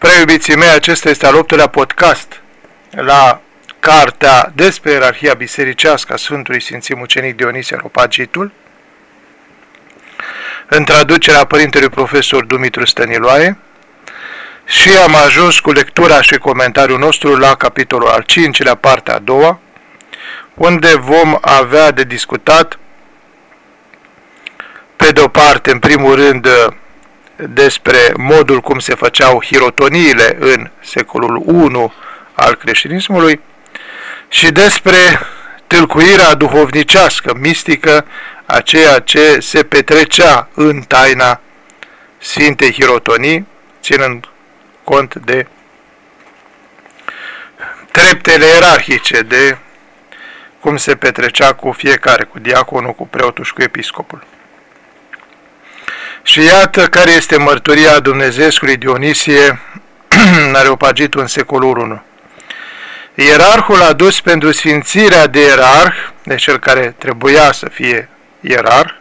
Preiubiții mei, acesta este al optulea podcast la cartea despre ierarhia bisericească a Sfântului Sfinții Mucenic Dionisie Ropagitul, în traducerea Părintelui Profesor Dumitru Stăniloae, și am ajuns cu lectura și comentariul nostru la capitolul al 5-lea, partea a doua, unde vom avea de discutat, pe de o parte, în primul rând, despre modul cum se făceau hirotoniile în secolul I al creștinismului și despre tâlcuirea duhovnicească, mistică, a ceea ce se petrecea în taina Sfintei Hirotonii, ținând cont de treptele ierarhice, de cum se petrecea cu fiecare, cu diaconul, cu preotul și cu episcopul. Și iată care este mărturia Dumnezeescului Dionisie Areopagitul în secolul I. Ierarhul a dus pentru sfințirea de ierarh, de cel care trebuia să fie ierarh,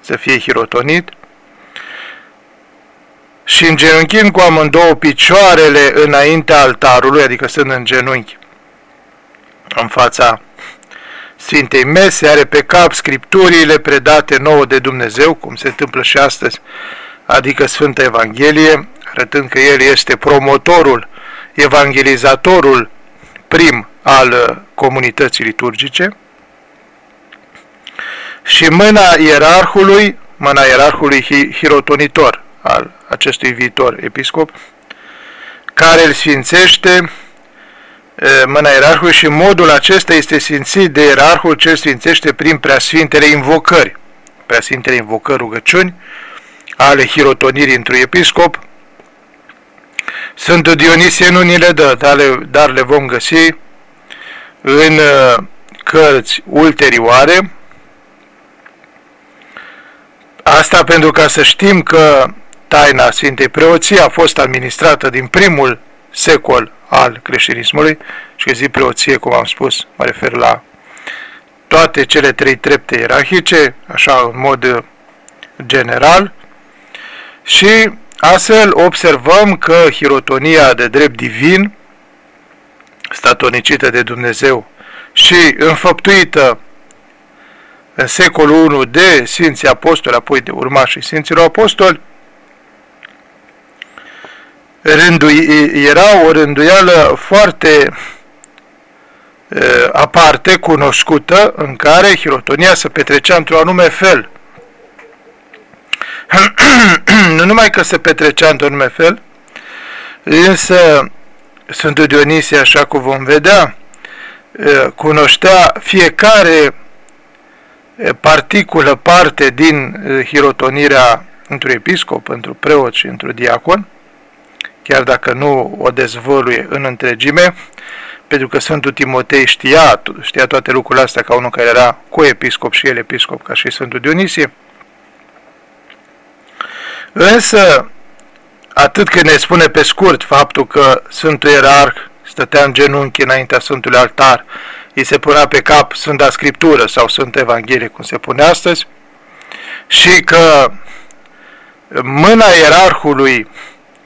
să fie hirotonit, și îngenunchind cu amândouă picioarele înaintea altarului, adică sunt în genunchi, în fața Sfintei Mese, are pe cap scripturile predate nouă de Dumnezeu, cum se întâmplă și astăzi, adică Sfânta Evanghelie, arătând că El este promotorul, evangelizatorul prim al uh, comunității liturgice, și mâna ierarhului, mâna ierarhului hirotonitor al acestui viitor episcop, care îl sfințește mâna ierarhului și modul acesta este sfințit de ierarhul ce sfințește prin preasfintele invocări, preasfintele invocări rugăciuni ale hirotonirii într-un episcop. Sfântul Dionisie nu ni le dă, dar le, dar le vom găsi în cărți ulterioare. Asta pentru ca să știm că taina Sfintei Preoții a fost administrată din primul secol al creștinismului și că zi preoție, cum am spus, mă refer la toate cele trei trepte ierarhice, așa în mod general, și astfel observăm că hirotonia de drept divin, statonicită de Dumnezeu și înfăptuită în secolul I de Sfinții Apostoli, apoi de urmașii Sfinților Apostoli, rândui, era o rânduială foarte uh, aparte, cunoscută, în care hirotonia se petrecea într-un anume fel. nu numai că se petrecea într-un anume fel, însă Sfântul Dionisie, așa cum vom vedea, cunoștea fiecare particulă, parte din hirotonirea într-un episcop, într-un preot și într-un diacon, chiar dacă nu o dezvăluie în întregime, pentru că Sfântul Timotei știa, știa toate lucrurile astea ca unul care era cu-episcop și el episcop, ca și Sfântul Dionisie. Însă, atât că ne spune pe scurt faptul că Sfântul Ierarh stătea în genunchi înaintea Sfântului Altar, îi se punea pe cap Sfânta Scriptură sau Sfânta Evanghelie, cum se pune astăzi, și că mâna ierarhului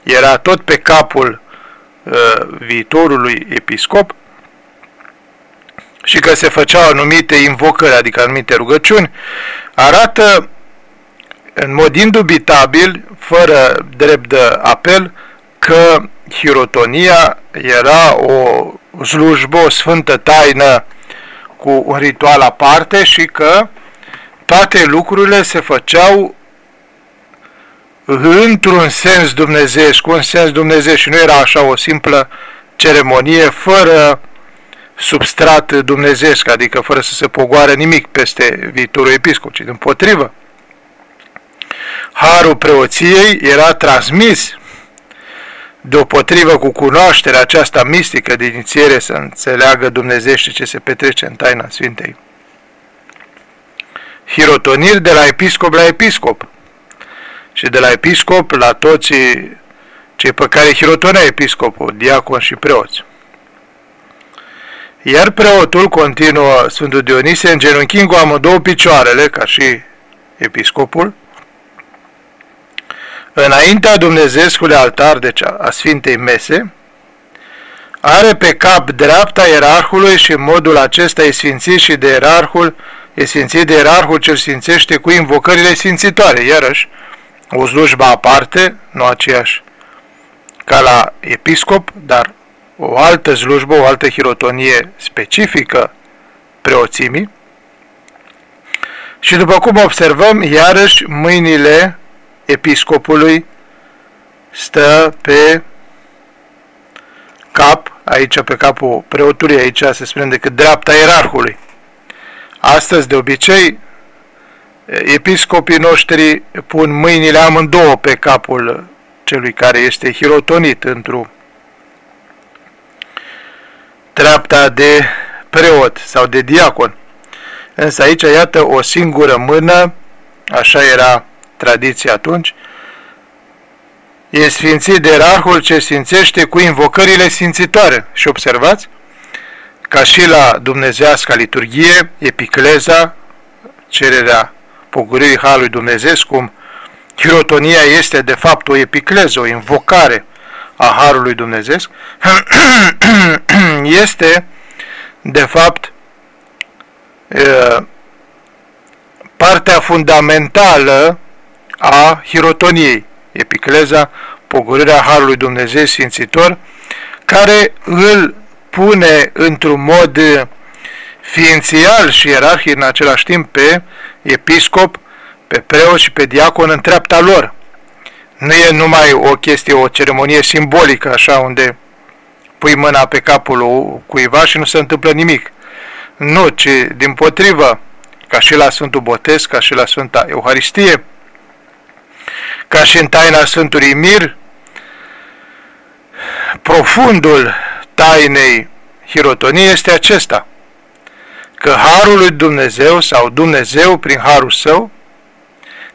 era tot pe capul uh, viitorului episcop și că se făceau anumite invocări, adică anumite rugăciuni, arată în mod indubitabil, fără drept de apel, că hirotonia era o slujbă, o sfântă taină cu un ritual aparte și că toate lucrurile se făceau într-un sens dumnezeesc, cu un sens dumnezeesc și nu era așa o simplă ceremonie fără substrat dumnezeesc, adică fără să se pogoare nimic peste viitorul episcop, ci din potrivă. Harul preoției era transmis deopotrivă cu cunoașterea aceasta mistică de inițiere să înțeleagă dumnezește ce se petrece în taina Sfintei. Hirotoniri de la episcop la episcop, și de la episcop la toți cei pe care hirotonea episcopul, diacon și preoți. Iar preotul, continuă Sfântul Dionisie, genunchind cu amândouă picioarele, ca și episcopul, înaintea Dumnezeescului altar, deci a Sfintei Mese, are pe cap dreapta ierarhului și în modul acesta e sfințit și de ierarhul, e sfințit de ierarhul ce sfințește cu invocările sfințitoare, iarăși, o slujbă aparte, nu aceeași ca la episcop, dar o altă slujbă, o altă hirotonie specifică preoțimii. Și după cum observăm, iarăși mâinile episcopului stă pe cap, aici pe capul preotului, aici se spune decât dreapta ierarhului. Astăzi, de obicei, episcopii noștri pun mâinile amândouă pe capul celui care este hirotonit într-o treapta de preot sau de diacon. Însă aici, iată, o singură mână, așa era tradiția atunci, e sfințit de erarhul ce sfințește cu invocările sfințitoare. Și observați, ca și la dumnezească liturghie, epicleza, cererea pogoririi Harului Dumnezeu, cum hirotonia este de fapt o epicleză, o invocare a Harului Dumnezeu, este de fapt partea fundamentală a hirotoniei, epicleza, pogorirea Harului Dumnezeu Sfințitor, care îl pune într-un mod ființial și ierarhic în același timp pe episcop, pe preot și pe diacon în treapta lor. Nu e numai o chestie, o ceremonie simbolică, așa, unde pui mâna pe capul cuiva și nu se întâmplă nimic. Nu, ci din potrivă, ca și la Sfântul Botez, ca și la Sfânta Euharistie, ca și în taina Sfântului Mir, profundul tainei hirotoniei este acesta, că Harul lui Dumnezeu sau Dumnezeu prin Harul Său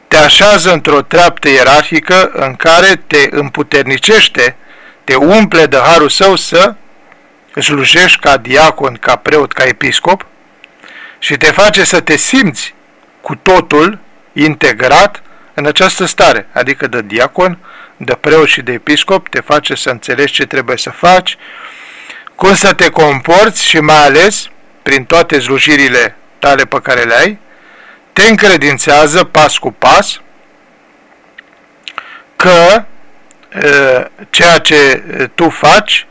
te așează într-o treaptă ierarhică în care te împuternicește, te umple de Harul Său să slujești ca diacon, ca preot, ca episcop și te face să te simți cu totul integrat în această stare, adică de diacon, de preot și de episcop, te face să înțelegi ce trebuie să faci, cum să te comporți și mai ales prin toate slujirile tale pe care le ai, te încredințează pas cu pas că ceea ce tu faci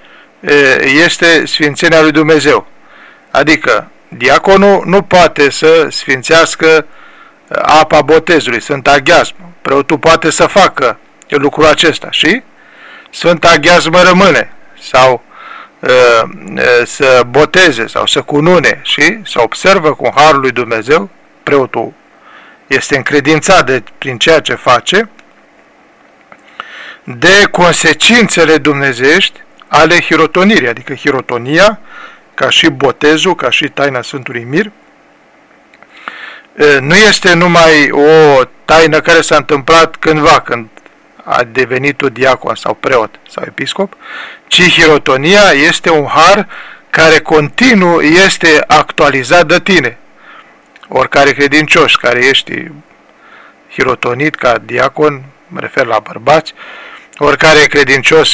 este sfințenia lui Dumnezeu. Adică, diaconul nu poate să sfințească apa botezului, Sfânta Aghiazmă. Preotul poate să facă lucrul acesta și Sfânta Aghiazmă rămâne sau să boteze sau să cunune și să observă cu Harul lui Dumnezeu, preotul este încredințat de, prin ceea ce face, de consecințele dumnezeiești ale hirotonirii, adică hirotonia, ca și botezul, ca și taina Sfântului Mir, nu este numai o taină care s-a întâmplat cândva, când a devenit o diacon sau preot sau episcop, ci hirotonia este un har care continuu este actualizat de tine. Oricare credincios care ești hirotonit ca diacon, mă refer la bărbați, oricare credincios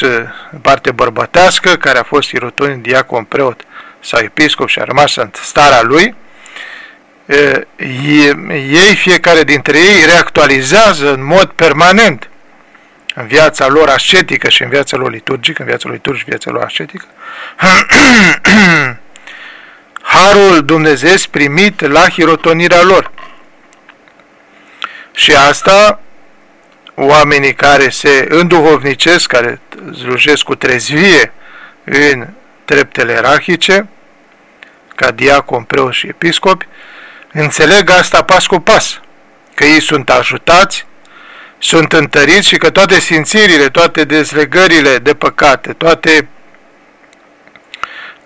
în parte bărbătească, care a fost hirotonit, diacon, preot sau episcop și a rămas în starea lui, ei, fiecare dintre ei, reactualizează în mod permanent în viața lor ascetică și în viața lor liturgică, în viața lor liturgică și viața lor ascetică, harul Dumnezeu primit la hirotonirea lor. Și asta, oamenii care se înduhovnicesc, care slujesc cu trezvie în treptele ierarhice, ca diacon, preot și episcopi, înțeleg asta pas cu pas, că ei sunt ajutați sunt întăriți și că toate simțirile, toate dezlegările de păcate, toate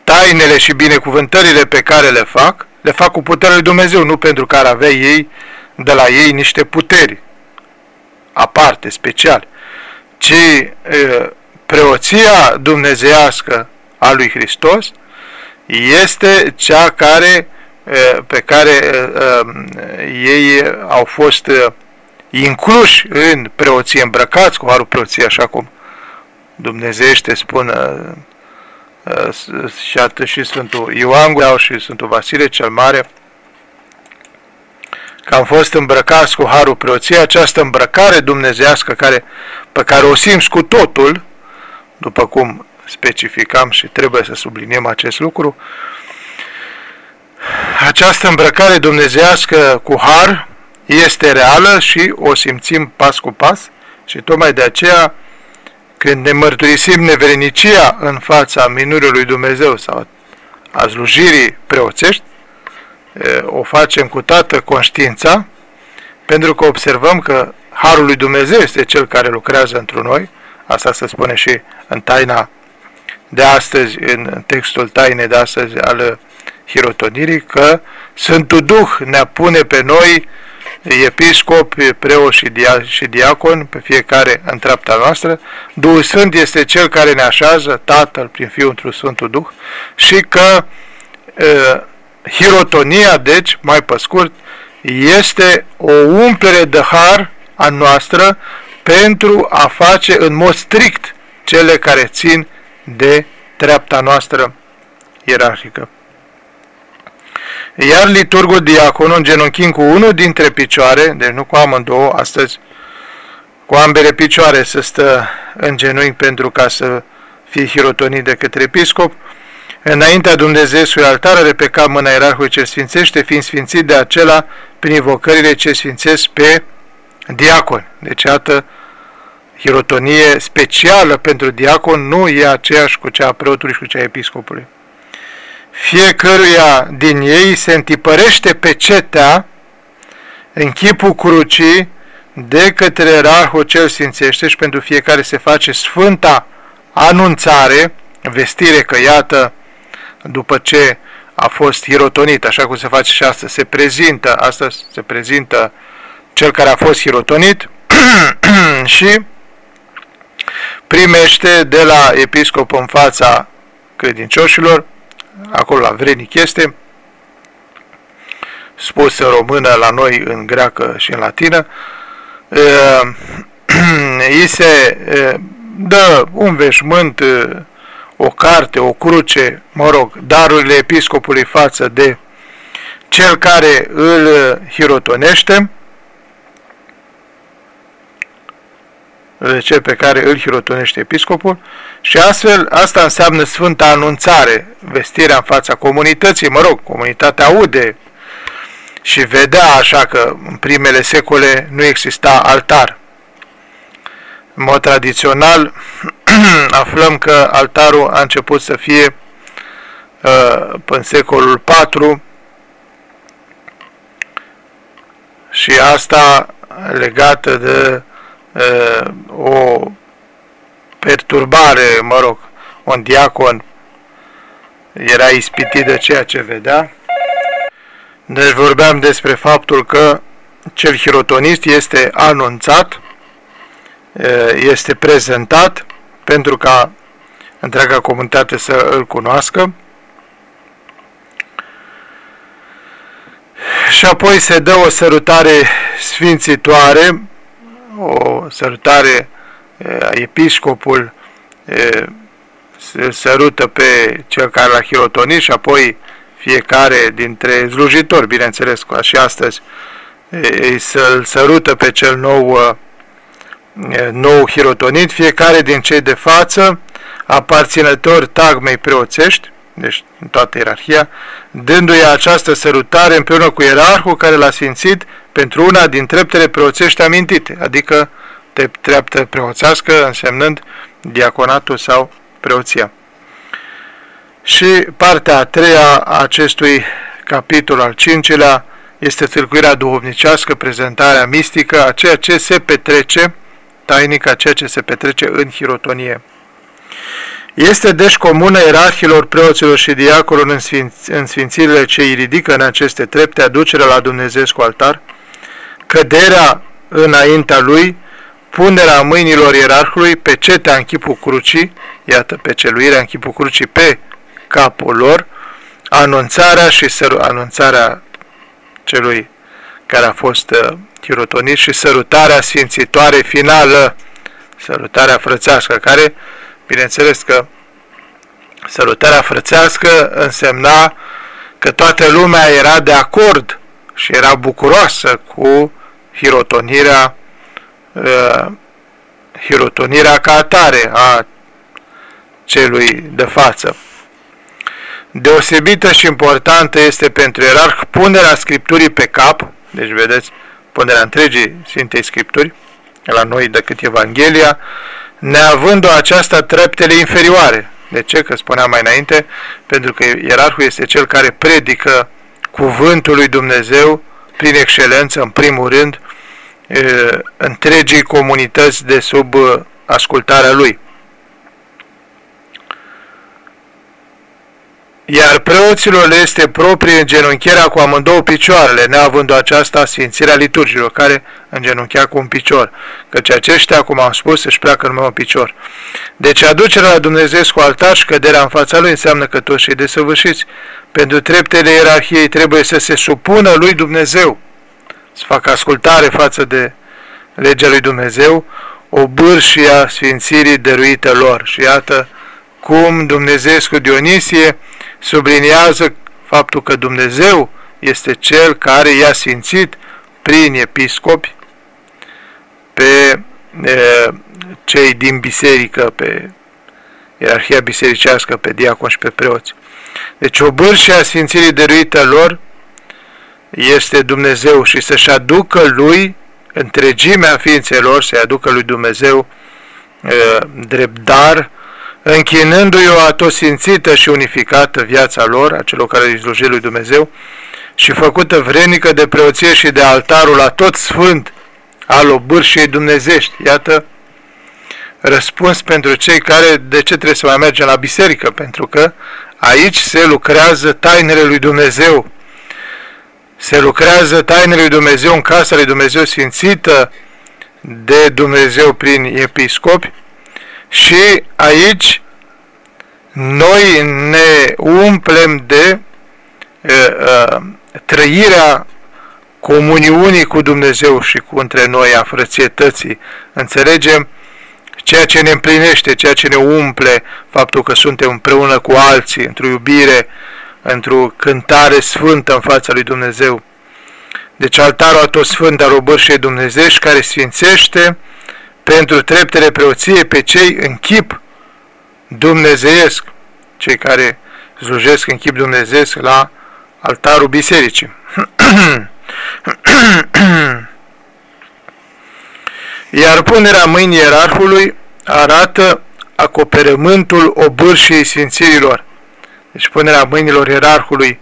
tainele și binecuvântările pe care le fac, le fac cu puterea lui Dumnezeu, nu pentru că ar avea ei de la ei niște puteri aparte, special, ci e, preoția dumnezeiască a lui Hristos este cea care, pe care ei au fost incluși în preoție, îmbrăcați cu harul preoției, așa cum Dumnezeiește spun uh, uh, și atât și Sfântul Ioan Gurau și Sfântul Vasile cel Mare, că am fost îmbrăcați cu harul preoției, această îmbrăcare dumnezească care, pe care o simți cu totul, după cum specificam și trebuie să subliniem acest lucru, această îmbrăcare dumnezească cu har este reală și o simțim pas cu pas și tocmai de aceea când ne mărturisim neverenicia în fața minurii lui Dumnezeu sau a slujirii preoțești, o facem cu toată conștiința, pentru că observăm că Harul lui Dumnezeu este Cel care lucrează într noi, asta se spune și în taina de astăzi, în textul tainei de astăzi al hirotonirii, că Sfântul Duh ne pune pe noi episcop, preot și, dia și diacon, pe fiecare în treapta noastră. Duhul Sfânt este Cel care ne așează, Tatăl prin Fiul într Sfântul Duh și că uh, hirotonia, deci, mai pe scurt, este o umplere de har a noastră pentru a face în mod strict cele care țin de treapta noastră ierarhică. Iar liturgul diaconul genunchind cu unul dintre picioare, deci nu cu amândouă, astăzi cu ambele picioare să stă în genunchi pentru ca să fie hirotonit de către episcop, înaintea Dumnezeului altar are pe cap mâna ierarhului ce sfințește, fiind sfințit de acela prin invocările ce sfințesc pe diacon. Deci, iată, hirotonie specială pentru diacon nu e aceeași cu cea a preotului și cu cea a episcopului fiecăruia din ei se întipărește pe cetea în chipul crucii de către Rahul cel Sfințește și pentru fiecare se face sfânta anunțare, vestire că iată, după ce a fost hirotonit, așa cum se face și asta, se prezintă, asta se prezintă cel care a fost hirotonit și primește de la episcop în fața credincioșilor acolo la Vrenic este, spus în română, la noi în greacă și în latină, îi se dă un veșmânt, o carte, o cruce, mă rog, darurile episcopului față de cel care îl hirotonește, cel pe care îl hirotonește episcopul și astfel asta înseamnă sfânta anunțare, vestirea în fața comunității, mă rog, comunitatea aude și vedea așa că în primele secole nu exista altar. În mod tradițional aflăm că altarul a început să fie uh, până în secolul IV și asta legată de uh, o perturbare, mă rog, un diacon era ispitit de ceea ce vedea. Deci vorbeam despre faptul că cel hirotonist este anunțat, uh, este prezentat pentru ca întreaga comunitate să îl cunoască și apoi se dă o sărutare sfințitoare o sărutare, episcopul sărută pe cel care l-a hirotonit și apoi fiecare dintre slujitori, bineînțeles, ca și astăzi, să-l sărută pe cel nou, nou hirotonit, fiecare din cei de față, aparținători tagmei preoțești, deci în toată ierarhia, dându-i această sărutare împreună cu ierarhul care l-a sfințit pentru una din treptele preoțești amintite, adică treaptă preoțească însemnând diaconatul sau preoția. Și partea a treia a acestui capitol al cincilea este tâlcuirea duhovnicească, prezentarea mistică a ceea ce se petrece, tainică a ceea ce se petrece în hirotonie. Este deci comună ierarhilor, preoților și diacolilor în, sfinț, în sfințirile ce îi ridică în aceste trepte aducerea la Dumnezeu cu altar, căderea înaintea lui, punerea mâinilor ierarhului pe cetea în chipul crucii, iată, pe celuirea în chipul crucii pe capul lor, anunțarea și săru, anunțarea celui care a fost uh, hirotoniți și sărutarea sfințitoare finală, sărutarea frățească, care, bineînțeles că sărutarea frățească însemna că toată lumea era de acord și era bucuroasă cu hirotonirea, uh, hirotonirea ca atare a celui de față. Deosebită și importantă este pentru ierarh punerea Scripturii pe cap, deci vedeți, punerea întregii Sfintei Scripturi, la noi decât Evanghelia, neavând-o aceasta treptele inferioare. De ce? Că spuneam mai înainte, pentru că ierarhul este cel care predică cuvântul lui Dumnezeu prin excelență, în primul rând, întregii comunități de sub ascultarea lui. Iar preoților le este proprie îngenunchierea cu amândouă picioarele, neavând aceasta sfințirea liturgilor, care îngenunchea cu un picior, căci aceștia, cum am spus, își pleacă numai un picior. Deci aducerea la Dumnezeu cu altar și căderea în fața lui înseamnă că toți cei desăvârșiți, pentru treptele ierarhiei trebuie să se supună lui Dumnezeu, să facă ascultare față de legea lui Dumnezeu, o bârșie sfințirii dăruită lor. Și iată cum Dumnezeu cu Dionisie subliniază faptul că Dumnezeu este Cel care i-a sfințit prin episcopi pe e, cei din biserică, pe ierarhia bisericească, pe diacon și pe preoți. Deci o bârșie a sfințirii dăruită lor este Dumnezeu și să-și aducă lui întregimea ființelor, să-i aducă lui Dumnezeu e, drept dar închinându-i o atosințită și unificată viața lor, a celor care îi slujește lui Dumnezeu, și făcută vrenică de preoție și de altarul la tot sfânt al obârșiei dumnezești. Iată, răspuns pentru cei care de ce trebuie să mai mergem la biserică, pentru că aici se lucrează tainele lui Dumnezeu. Se lucrează tainele lui Dumnezeu în casa lui Dumnezeu sfințită de Dumnezeu prin episcopi și aici noi ne umplem de uh, uh, trăirea comuniunii cu Dumnezeu și cu între noi, a frățietății. Înțelegem ceea ce ne împlinește, ceea ce ne umple, faptul că suntem împreună cu alții, într-o iubire, într-o cântare sfântă în fața lui Dumnezeu. Deci altarul atosfânt al obârșei dumnezești care sfințește pentru treptele preoției pe cei în chip dumnezeiesc, cei care slujesc în chip dumnezeiesc la altarul bisericii. Iar punerea mâinii ierarhului arată acoperământul obârșiei sfințirilor. Deci punerea mâinilor ierarhului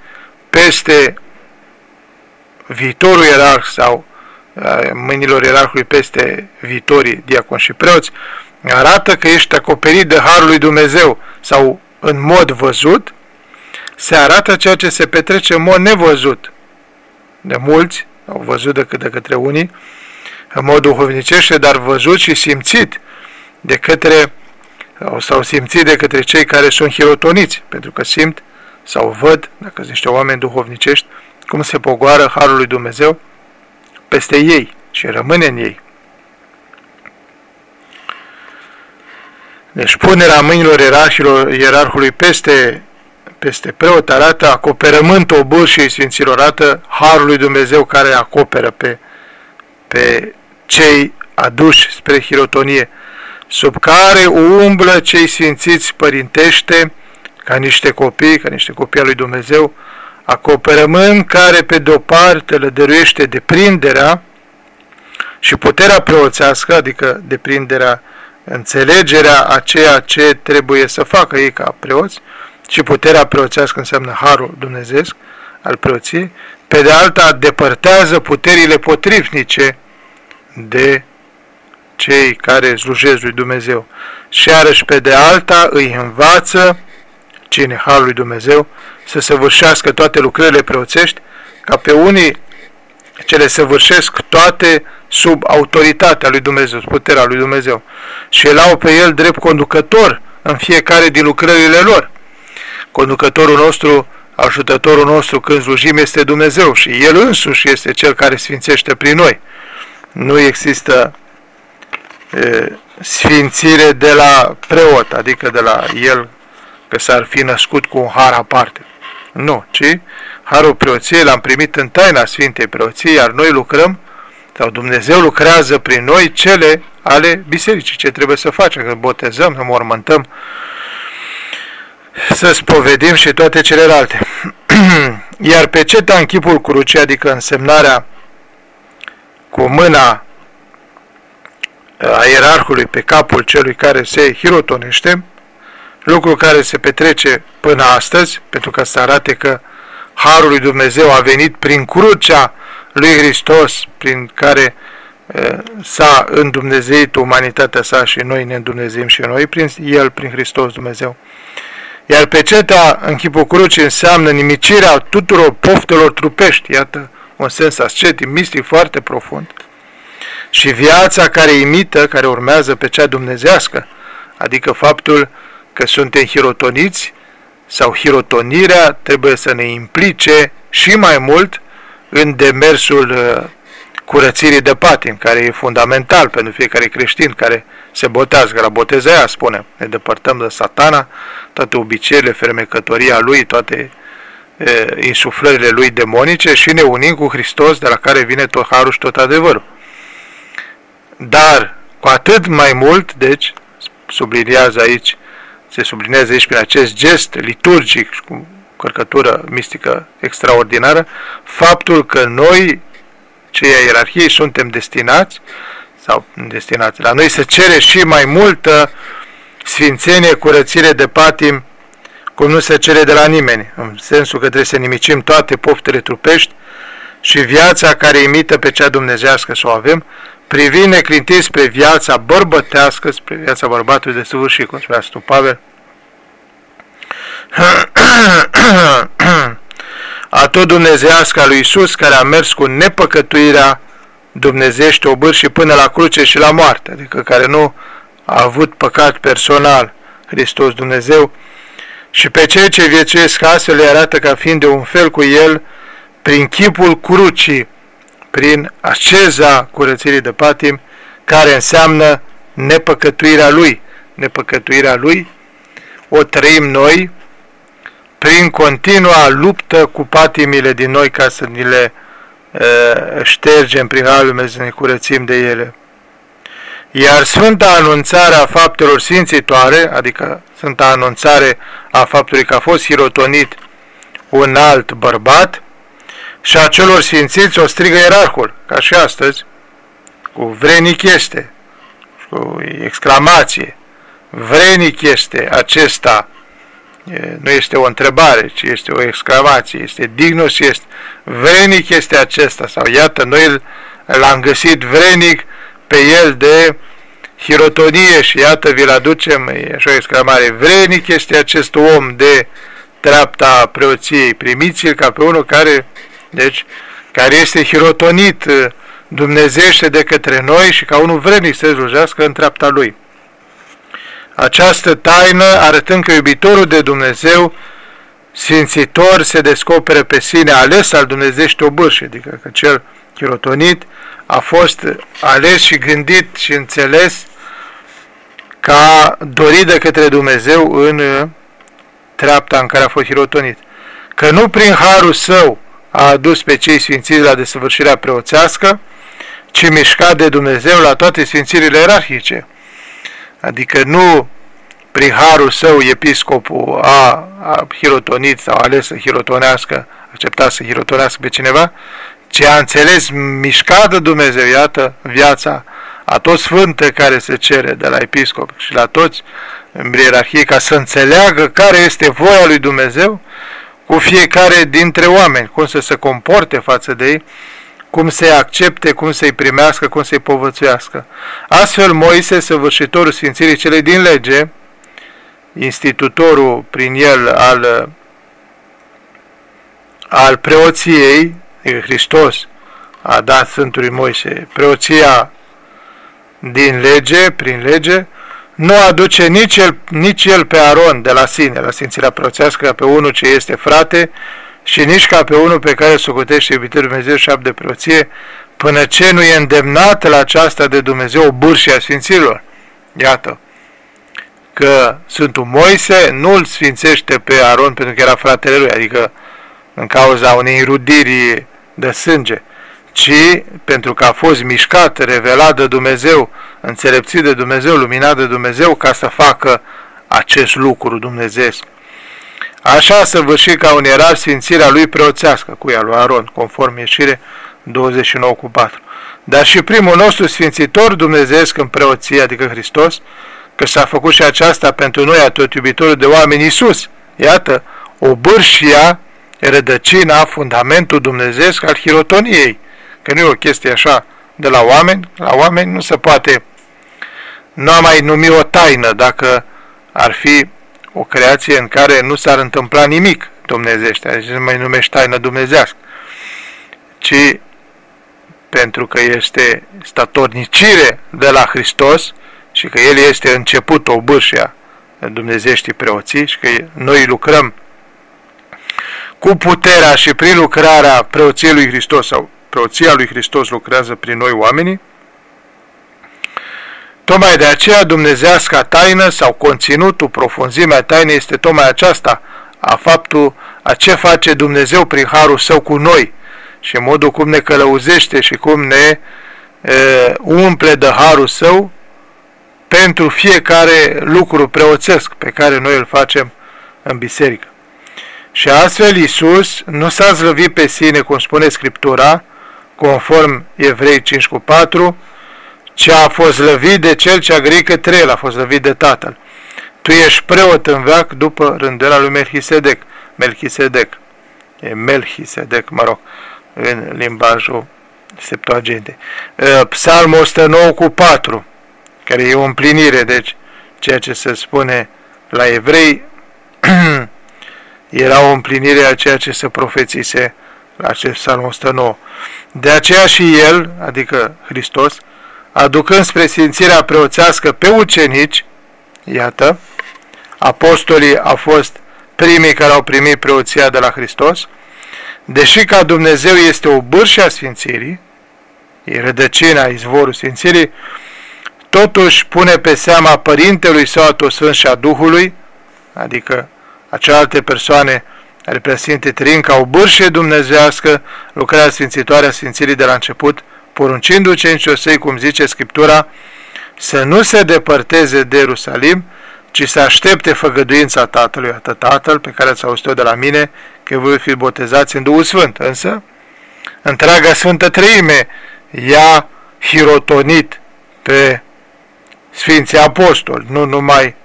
peste viitorul ierarh sau mâinilor ierarhului peste viitorii diaconi și preoți, arată că ești acoperit de Harul lui Dumnezeu sau în mod văzut, se arată ceea ce se petrece în mod nevăzut. De mulți, au văzut decât de către unii, în mod duhovnicește, dar văzut și simțit de către, sau simțit de către cei care sunt hirotoniți, pentru că simt sau văd, dacă sunt niște oameni duhovnicești, cum se pogoară Harul lui Dumnezeu peste ei și rămâne în ei. Deci punerea mâinilor ierarhilor, ierarhului peste, peste preot arată acoperământul obârșii Sfinților, arată Harul lui Dumnezeu care acoperă pe, pe cei aduși spre hirotonie, sub care umblă cei sfințiți părintește, ca niște copii, ca niște copii al lui Dumnezeu, acoperământ care pe de-o parte le dăruiește deprinderea și puterea preoțească, adică deprinderea înțelegerea a ceea ce trebuie să facă ei ca preoți, și puterea preoțească înseamnă harul dumnezeesc al preoției, pe de alta depărtează puterile potrivnice de cei care slujesc lui Dumnezeu. Și iarăși pe de alta îi învață cine harul lui Dumnezeu să săvârșească toate lucrările preoțești, ca pe unii ce le săvârșesc toate sub autoritatea lui Dumnezeu, puterea lui Dumnezeu și îl au pe el drept conducător în fiecare din lucrările lor. Conducătorul nostru, ajutătorul nostru când slujim este Dumnezeu și El însuși este Cel care sfințește prin noi. nu există e, sfințire de la preot, adică de la el că s-ar fi născut cu un har aparte. Nu, ci harul preoției l-am primit în taina Sfintei Preoției, iar noi lucrăm, sau Dumnezeu lucrează prin noi cele ale bisericii, ce trebuie să facem, că botezăm, să mormântăm, să spovedim și toate celelalte. Iar pe ceta în chipul crucii, adică însemnarea cu mâna a ierarhului pe capul celui care se hirotonește, lucru care se petrece până astăzi, pentru că să arate că Harul lui Dumnezeu a venit prin crucea lui Hristos, prin care s-a îndumnezeit umanitatea sa și noi ne îndumnezeim și noi, prin El, prin Hristos Dumnezeu. Iar peceta în chipul crucii înseamnă nimicirea tuturor poftelor trupești, iată un sens ascetic, mistic foarte profund, și viața care imită, care urmează pe cea dumnezească, adică faptul că suntem hirotoniți sau hirotonirea trebuie să ne implice și mai mult în demersul uh, curățirii de patim, care e fundamental pentru fiecare creștin care se botează, că la boteza aia spune, ne depărtăm de satana, toate obiceiurile, fermecătoria lui, toate e, insuflările lui demonice și ne unim cu Hristos, de la care vine tot harul și tot adevărul. Dar, cu atât mai mult, deci, subliniază aici, se sublinează aici prin acest gest liturgic și cu cărcătură mistică extraordinară, faptul că noi, cei ai ierarhiei, suntem destinați, sau destinați, la noi se cere și mai multă sfințenie, curățire de patim, cum nu se cere de la nimeni, în sensul că trebuie să nimicim toate poftele trupești și viața care imită pe cea dumnezească să o avem, privind neclintit spre viața bărbătească, spre viața bărbatului de săvârșit, cum spunea Sfântul Pavel, a tot dumnezească a lui Isus, care a mers cu nepăcătuirea dumnezește obârși până la cruce și la moarte, adică care nu a avut păcat personal, Hristos Dumnezeu, și pe cei ce viețuiesc astfel le arată ca fiind de un fel cu el, prin chipul crucii, prin asceza curățirii de patim, care înseamnă nepăcătuirea lui. Nepăcătuirea lui o trăim noi prin continua luptă cu patimile din noi ca să ni le uh, ștergem prin Harul să ne curățim de ele. Iar Sfânta Anunțare a faptelor sfințitoare, adică Sfânta Anunțare a faptului că a fost hirotonit un alt bărbat, și a celor sfințiți o strigă ierarhul, ca și astăzi, cu vrenic este, cu exclamație, vrenic este acesta, nu este o întrebare, ci este o exclamație, este dignos este, vrenic este acesta, sau iată, noi l-am găsit vrenic pe el de hirotonie și iată vi-l aducem, e așa o exclamare, vrenic este acest om de treapta preoției, primiți-l ca pe unul care deci care este hirotonit uh, dumnezește de către noi și ca unul vrenic să slujească în treapta lui. Această taină, arătând că iubitorul de Dumnezeu, sfințitor, se descoperă pe sine ales al dumnezește obârși, adică că cel hirotonit a fost ales și gândit și înțeles ca dorit de către Dumnezeu în uh, treapta în care a fost hirotonit. Că nu prin harul său a adus pe cei sfințiți la desăvârșirea preoțească, ci mișcat de Dumnezeu la toate sfințirile ierarhice. Adică nu prin harul său episcopul a, a hirotonit sau a ales să hirotonească, acceptat să hirotonească pe cineva, ci a înțeles mișcat de Dumnezeu, iată viața a toți sfânte care se cere de la episcop și la toți în ierarhie ca să înțeleagă care este voia lui Dumnezeu cu fiecare dintre oameni, cum să se comporte față de ei, cum să-i accepte, cum să-i primească, cum să-i povățuiască. Astfel, Moise, săvârșitorul Sfințirii cele din lege, institutorul prin el al, al preoției, adică Hristos a dat Sfântului Moise preoția din lege, prin lege, nu aduce nici el, nici el pe Aron de la sine, la Sfințirea Preoțească, ca pe unul ce este frate și nici ca pe unul pe care socotește iubitul Dumnezeu și de preoție, până ce nu e îndemnată la aceasta de Dumnezeu bârșia Sfinților. Iată, că Sfântul Moise nu îl sfințește pe Aron pentru că era fratele lui, adică în cauza unei înrudiri de sânge, ci pentru că a fost mișcat, revelat de Dumnezeu, înțelepțit de Dumnezeu, luminat de Dumnezeu, ca să facă acest lucru Dumnezeu. Așa a săvârșit ca un erar sfințirea lui preoțească, cu ea lui Aron, conform ieșire 29 cu 4. Dar și primul nostru sfințitor dumnezeesc în preoție, adică Hristos, că s-a făcut și aceasta pentru noi, tot iubitorul de oameni Iisus. Iată, o bârșia, rădăcina, fundamentul dumnezeesc al hirotoniei. Că nu e o chestie așa de la oameni, la oameni nu se poate, nu am mai numi o taină dacă ar fi o creație în care nu s-ar întâmpla nimic dumnezește, deci nu mai numești taină dumnezească, ci pentru că este statornicire de la Hristos și că El este început o bâșia dumnezești preoții și că noi lucrăm cu puterea și prin lucrarea preoției lui Hristos sau preoția lui Hristos lucrează prin noi oamenii, Tocmai de aceea dumnezească taină sau conținutul, profunzimea tainei este tocmai aceasta, a faptul a ce face Dumnezeu prin harul său cu noi și modul cum ne călăuzește și cum ne e, umple de harul său pentru fiecare lucru preoțesc pe care noi îl facem în biserică. Și astfel Iisus nu s-a zlăvit pe sine, cum spune Scriptura, conform Evrei 5 cu 4, ce a fost lăvit de cel ce a grăit către el, a fost lăvit de tatăl. Tu ești preot în veac după rânduiala lui Melchisedec. Melchisedec. E Melchisedec, mă rog, în limbajul Septuaginte. Psalmul 109 cu 4, care e o împlinire, deci ceea ce se spune la evrei era o împlinire a ceea ce se profețise la acest psalm 109. De aceea și el, adică Hristos, aducând spre sfințirea preoțească pe ucenici, iată, apostolii au fost primii care au primit preoția de la Hristos, deși ca Dumnezeu este o bârșă a sfințirii, e rădăcina, izvorul sfințirii, totuși pune pe seama Părintelui Său Atosfânt și a Duhului, adică a cealaltă persoane ale preasfinte Trin, ca o bârșie dumnezească, lucrarea sfințitoare a sfințirii de la început, poruncind ucenicilor săi, cum zice Scriptura, să nu se depărteze de Ierusalim, ci să aștepte făgăduința Tatălui, atât Tatăl pe care ați auzit-o de la mine, că voi fi botezați în Duhul Sfânt. Însă, întreaga Sfântă Treime i-a hirotonit pe Sfinții Apostoli, nu numai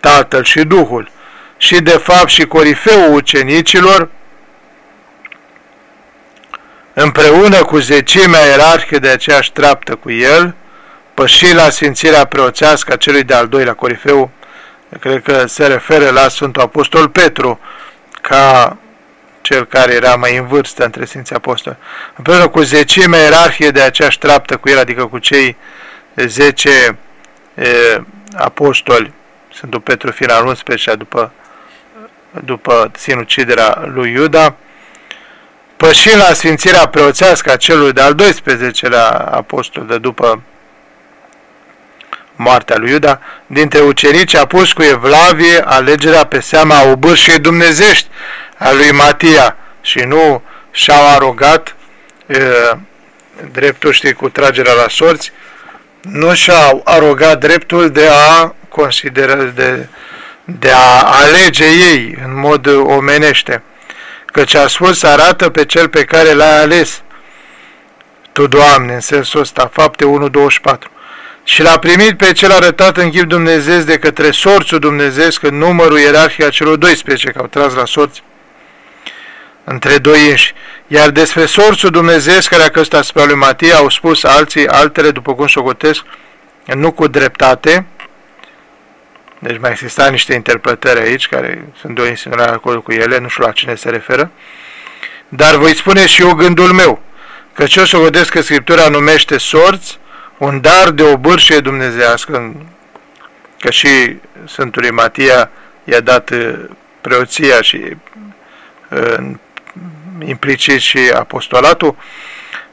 Tatăl și Duhul. Și de fapt și corifeul ucenicilor împreună cu zecimea ierarhică de aceeași treaptă cu el, păși la sfințirea preoțească a celui de-al doilea corifeu, cred că se referă la Sfântul Apostol Petru, ca cel care era mai în vârstă între Sfinții Apostoli. Împreună cu zecimea ierarhie de aceeași treaptă cu el, adică cu cei zece e, apostoli, Sfântul Petru fiind al 11 după, după sinuciderea lui Iuda, pășind la sfințirea preoțească a celui de-al 12-lea apostol de după moartea lui Iuda, dintre ucenici a pus cu Evlavie alegerea pe seama obârșiei dumnezești a lui Matia. Și nu și-au arogat e, dreptul, știi, cu tragerea la sorți, nu și-au arogat dreptul de a considera, de, de a alege ei în mod omenește căci a spus arată pe cel pe care l-ai ales. Tu, Doamne, în sensul ăsta, fapte 1.24. Și l-a primit pe cel arătat în chip Dumnezeu de către sorțul Dumnezeu, în numărul ierarhia celor 12, că au tras la sorți între doi înși. Iar despre sorțul Dumnezeu care a căstat spre lui Matia au spus alții altele, după cum socotesc, nu cu dreptate, deci mai exista niște interpretări aici, care sunt două insinuări acolo cu ele, nu știu la cine se referă. Dar voi spune și eu gândul meu, că ce o să vedesc că Scriptura numește sorți un dar de o bârșie dumnezească, că și Sfântului Matia i-a dat uh, preoția și uh, implicit și apostolatul,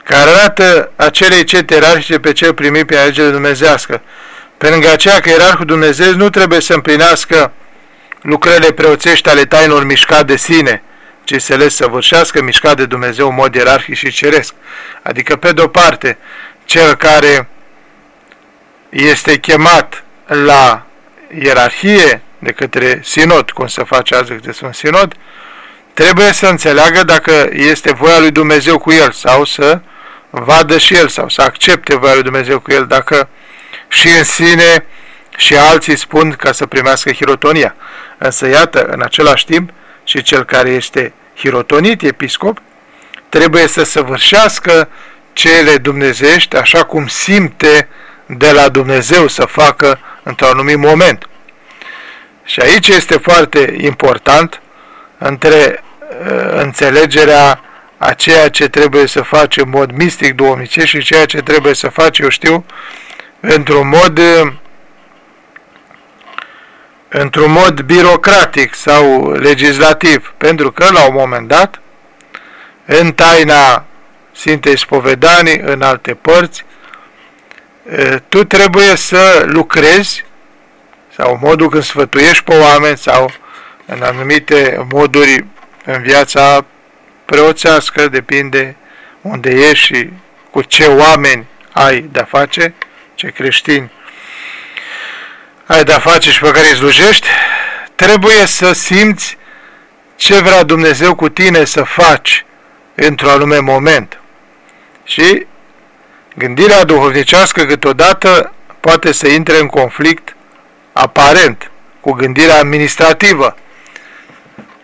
care arată acelei cete ierarhice pe cel primit pe alegere dumnezească. Pe lângă aceea că ierarhul Dumnezeu nu trebuie să împlinească lucrările preoțești ale tainilor mișcat de sine, ci să le săvârșească mișcat de Dumnezeu în mod ierarhic și ceresc. Adică, pe de-o parte, cel care este chemat la ierarhie de către sinod, cum se face azi de un sinod, trebuie să înțeleagă dacă este voia lui Dumnezeu cu el sau să vadă și el sau să accepte voia lui Dumnezeu cu el, dacă și în sine și alții spun ca să primească hirotonia. Însă, iată, în același timp, și cel care este hirotonit, episcop, trebuie să săvârșească cele dumnezeiești așa cum simte de la Dumnezeu să facă într-un anumit moment. Și aici este foarte important între uh, înțelegerea a ceea ce trebuie să faci în mod mistic duomnicesc și ceea ce trebuie să faci, eu știu, într-un mod uh, într-un mod birocratic sau legislativ, pentru că la un moment dat, în taina Sfintei Spovedanii, în alte părți, tu trebuie să lucrezi sau modul când sfătuiești pe oameni sau în anumite moduri în viața preoțească, depinde unde ești și cu ce oameni ai de-a face, ce creștini ai de-a face și pe care îți slujești, trebuie să simți ce vrea Dumnezeu cu tine să faci într-un anume moment. Și gândirea duhovnicească câteodată poate să intre în conflict aparent cu gândirea administrativă.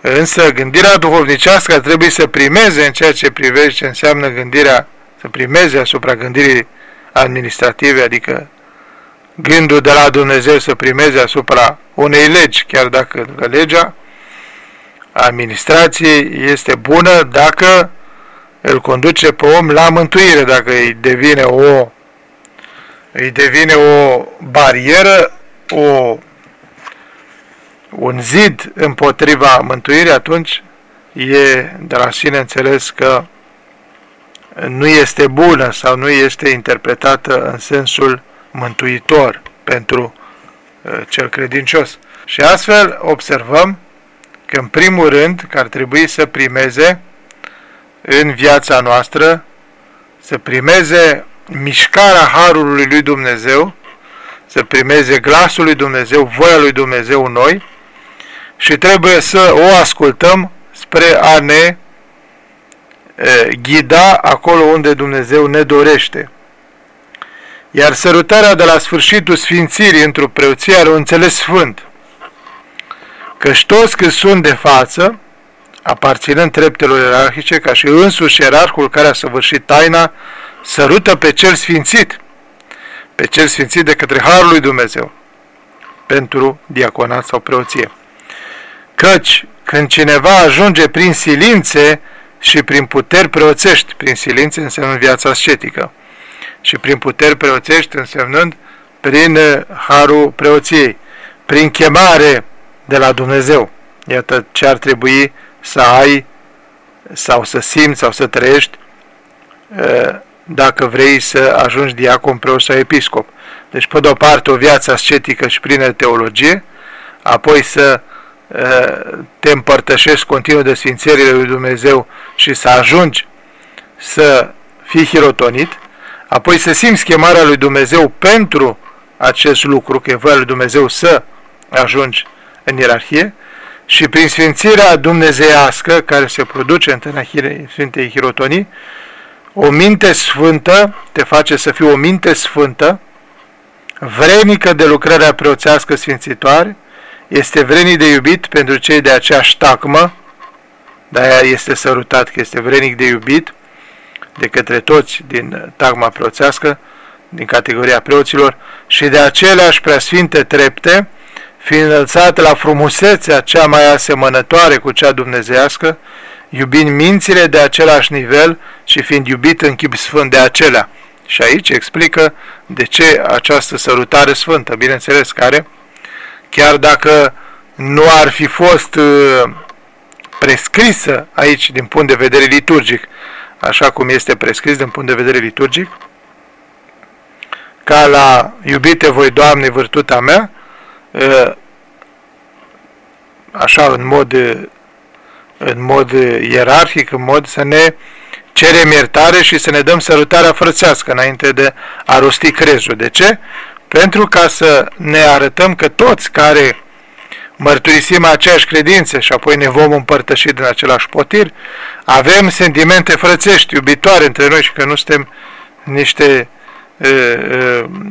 Însă gândirea duhovnicească trebuie să primeze în ceea ce privește ce înseamnă gândirea, să primeze asupra gândirii administrative, adică gândul de la Dumnezeu să primeze asupra unei legi, chiar dacă legea administrației este bună dacă îl conduce pe om la mântuire, dacă îi devine o îi devine o barieră, o, un zid împotriva mântuirii, atunci e de la sine înțeles că nu este bună sau nu este interpretată în sensul mântuitor pentru uh, cel credincios. Și astfel observăm că în primul rând că ar trebui să primeze în viața noastră, să primeze mișcarea Harului lui Dumnezeu, să primeze glasul lui Dumnezeu, voia lui Dumnezeu în noi și trebuie să o ascultăm spre a ne uh, ghida acolo unde Dumnezeu ne dorește. Iar sărutarea de la sfârșitul sfințirii într-o preoție are un înțeles sfânt, căci toți cât sunt de față, aparținând treptelor ierarhice, ca și însuși ierarhul care a săvârșit taina, sărută pe cel sfințit, pe cel sfințit de către Harul lui Dumnezeu, pentru diaconat sau preoție. Căci, când cineva ajunge prin silințe și prin puteri preoțești, prin silințe înseamnă viața ascetică, și prin puteri preoțești, însemnând prin eh, harul preoției, prin chemare de la Dumnezeu. Iată ce ar trebui să ai sau să simți sau să trăiești eh, dacă vrei să ajungi diacon, preot sau episcop. Deci, pe de-o parte, o viață ascetică și plină de teologie, apoi să eh, te împărtășești continuu de sfințările lui Dumnezeu și să ajungi să fii hirotonit, apoi să simți chemarea lui Dumnezeu pentru acest lucru, că e voia lui Dumnezeu să ajungi în ierarhie, și prin sfințirea dumnezeiască care se produce în Sfintei Hirotonii, o minte sfântă te face să fii o minte sfântă, vrenică de lucrarea preoțească sfințitoare, este vrenic de iubit pentru cei de aceeași tacmă, de-aia este sărutat că este vrenic de iubit, de către toți din tagma preoțească, din categoria preoților, și de aceleași preasfinte trepte, fiind înălțate la frumusețea cea mai asemănătoare cu cea dumnezească, iubind mințile de același nivel și fiind iubit în chip sfânt de acelea. Și aici explică de ce această sărutare sfântă, bineînțeles, care, chiar dacă nu ar fi fost uh, prescrisă aici din punct de vedere liturgic, așa cum este prescris din punct de vedere liturgic, ca la iubite voi, Doamne, vârtuta mea, așa în mod, în mod ierarhic, în mod să ne cerem iertare și să ne dăm sărutarea frățească înainte de a rosti crezul. De ce? Pentru ca să ne arătăm că toți care mărturisim aceeași credință și apoi ne vom împărtăși din același potir, avem sentimente frățești, iubitoare între noi și că nu suntem niște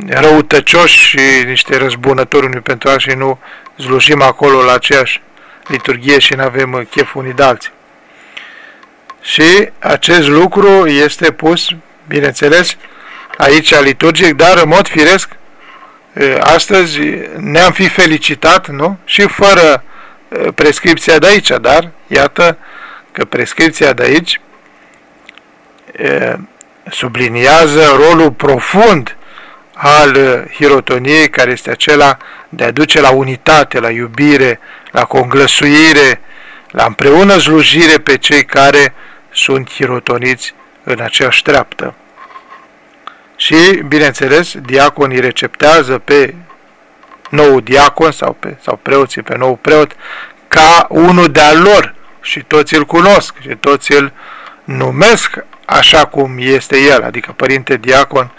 răutăcioși și niște răzbunători unii pentru alții și nu slujim acolo la aceeași liturghie și nu avem chef unii de alții. Și acest lucru este pus, bineînțeles, aici liturgic, dar în mod firesc, astăzi ne-am fi felicitat, nu? Și fără prescripția de aici, dar iată că prescripția de aici subliniază rolul profund al hirotoniei, care este acela de a duce la unitate, la iubire, la conglăsuire, la împreună slujire pe cei care sunt hirotoniți în aceeași treaptă. Și, bineînțeles, diaconii receptează pe nou diacon sau, pe, sau preoții pe nou preot ca unul de-al lor și toți îl cunosc și toți îl numesc așa cum este el, adică părinte diacon,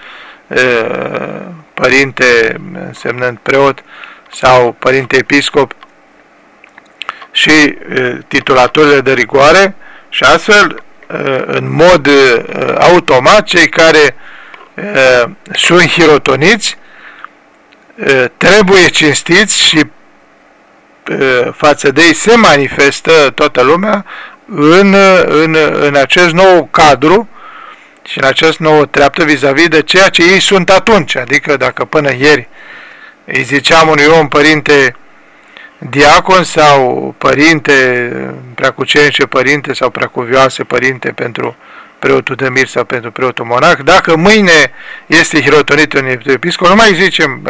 părinte însemnând preot sau părinte episcop și titulaturile de rigoare și astfel în mod automat cei care sunt hirotoniți trebuie cinstiți și față de ei se manifestă toată lumea în, în, în acest nou cadru și în acest nou treaptă vis-a-vis -vis de ceea ce ei sunt atunci. Adică dacă până ieri îi ziceam unui om părinte diacon sau părinte preacucenice părinte sau preacuvioase părinte pentru preotul de mir sau pentru preotul monah, dacă mâine este hirotonit în episcop, nu mai zicem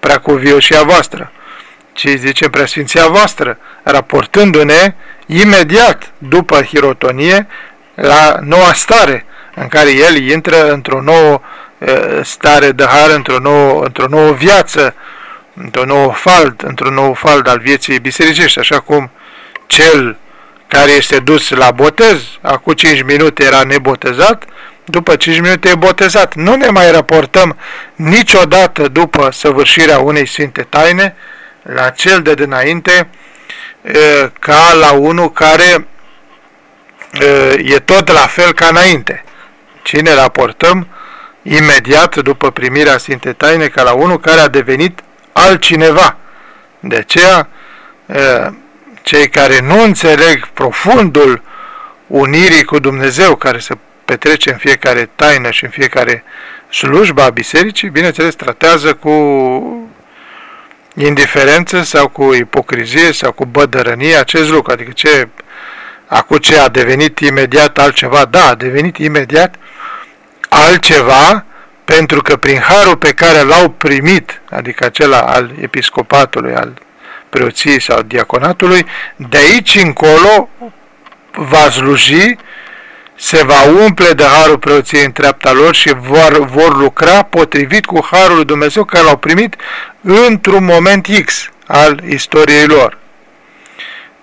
preacuvioșia voastră, ci zicem preasfinția voastră, raportându-ne imediat după hirotonie la noua stare în care el intră într-o nouă stare de har, într-o nouă, într-o nouă viață, într-o nouă fald, într-un nou fald al vieții bisericești, așa cum cel care este dus la botez, acum 5 minute era nebotezat, după 5 minute e botezat. Nu ne mai raportăm niciodată după săvârșirea unei sfinte taine la cel de dinainte, ca la unul care e tot la fel ca înainte. Cine raportăm imediat după primirea Sfinte Taine ca la unul care a devenit altcineva. De aceea, cei care nu înțeleg profundul unirii cu Dumnezeu care se petrece în fiecare taină și în fiecare slujba a bisericii, bineînțeles, tratează cu indiferență sau cu ipocrizie sau cu bădărănie acest lucru. Adică ce, acum ce a devenit imediat altceva? Da, a devenit imediat altceva pentru că prin harul pe care l-au primit, adică acela al episcopatului, al preoției sau diaconatului, de aici încolo va sluji, se va umple de harul preoției în treapta lor și vor, vor lucra potrivit cu harul lui Dumnezeu care l-au primit într-un moment X al istoriei lor.